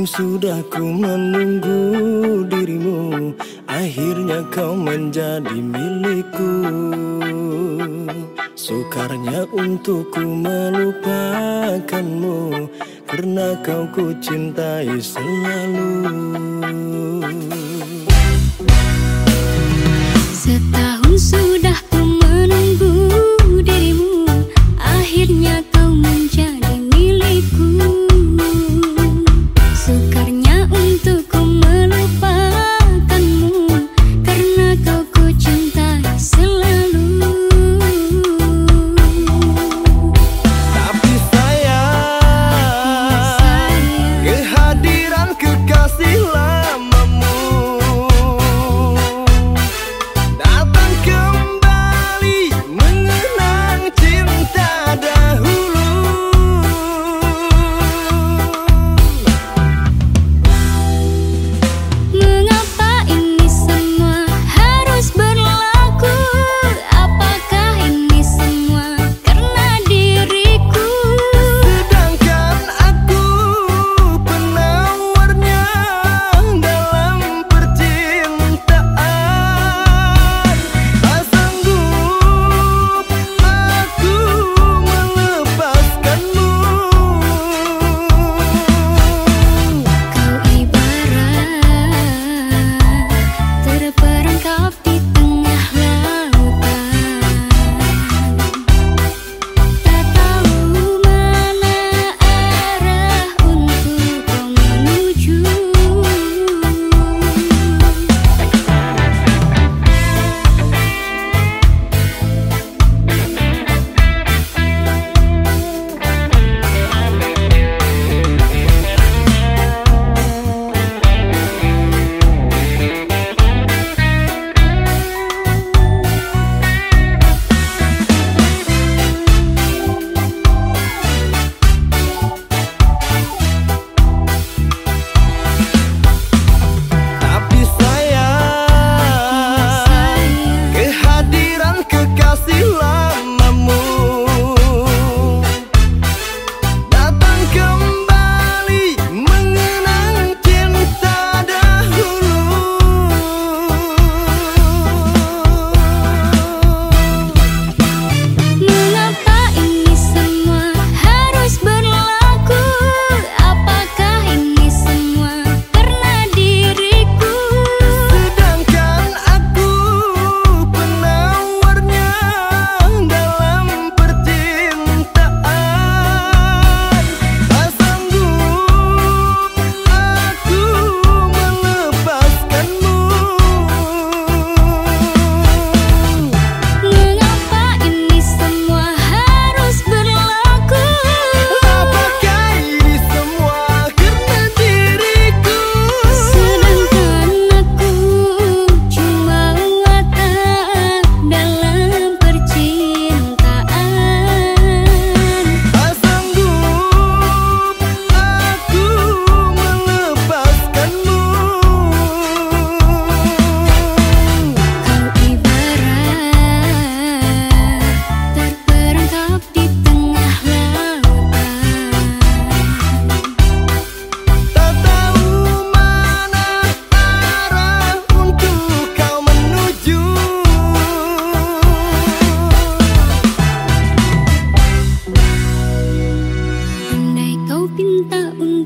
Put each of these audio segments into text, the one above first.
Sudah ku menunggu dirimu Akhirnya kau menjadi milikku. Sukarnya untukku melupakanmu Karena kau ku cintai selalu.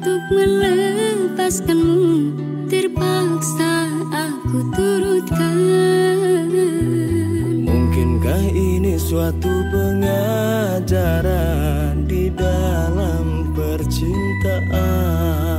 untuk melepaskanmu terpaksa aku turutkan Mungkinkah ini suatu pengajaran di dalam percintaan?